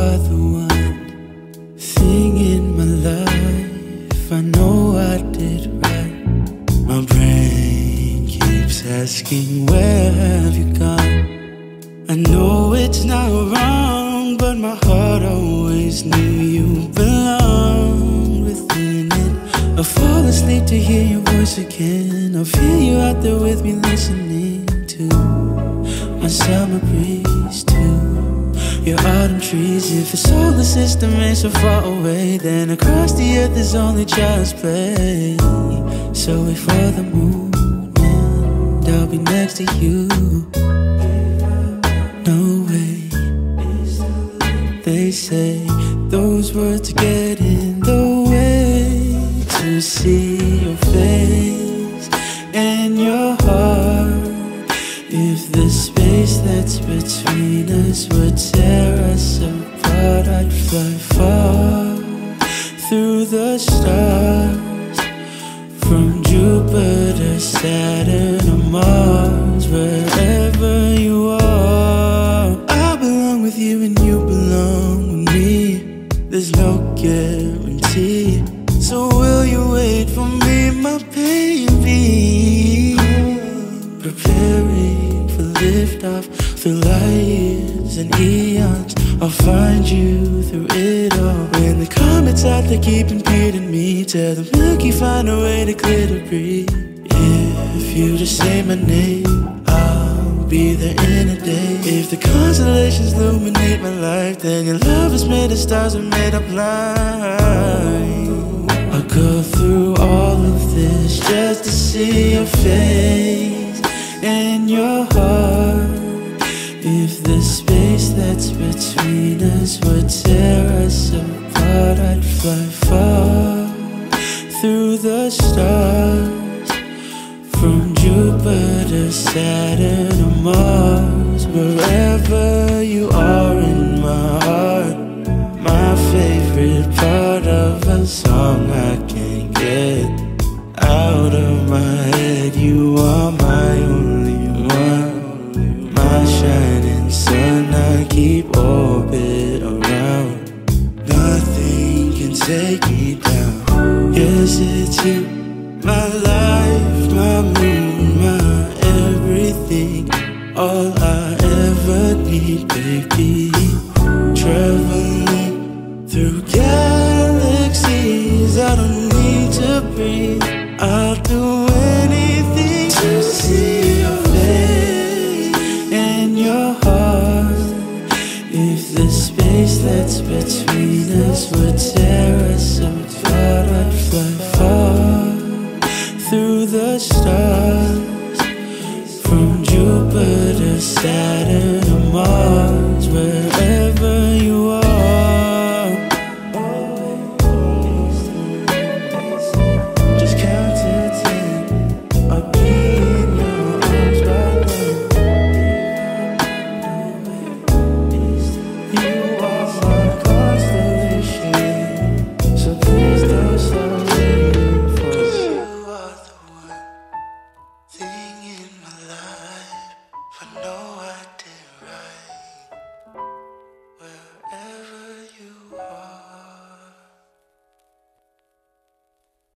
are the one thing in my life I know I did right. My brain keeps asking, Where have you gone? I know it's not wrong, but my heart always knew you belong within it. I fall asleep to hear your voice again. I feel you out there with me, listening to my summer breeze. Your autumn trees, if the solar system ain't so far away, then across the earth is only child's play. So wait for the moon, and I'll be next to you. No way. They say those words get in the way to see your face and your the space that's between us would tear us apart, I'd fly far through the stars. From Jupiter, Saturn, or Mars, wherever you are, I belong with you and you belong with me. There's no guarantee. So will you wait for me, my baby? Preparing for liftoff through light years and eons. I'll find you through it all. When the comets out there keep impeding me, tell the Milky find a way to clear debris. If you just say my name, I'll be there in a day. If the constellations illuminate my life, then your love is made of stars and made up blind. I'll go through all of this just to see your face and your heart. If the space that's between us would tear us apart, I'd fly far through the stars. From Jupiter, Saturn, or Mars, wherever you are in my heart. My favorite part of a song I can't get take me down. Yes, it's you, my life, my moon, my everything. All I ever need, baby. Traveling through galaxies, I don't need to breathe. I'll do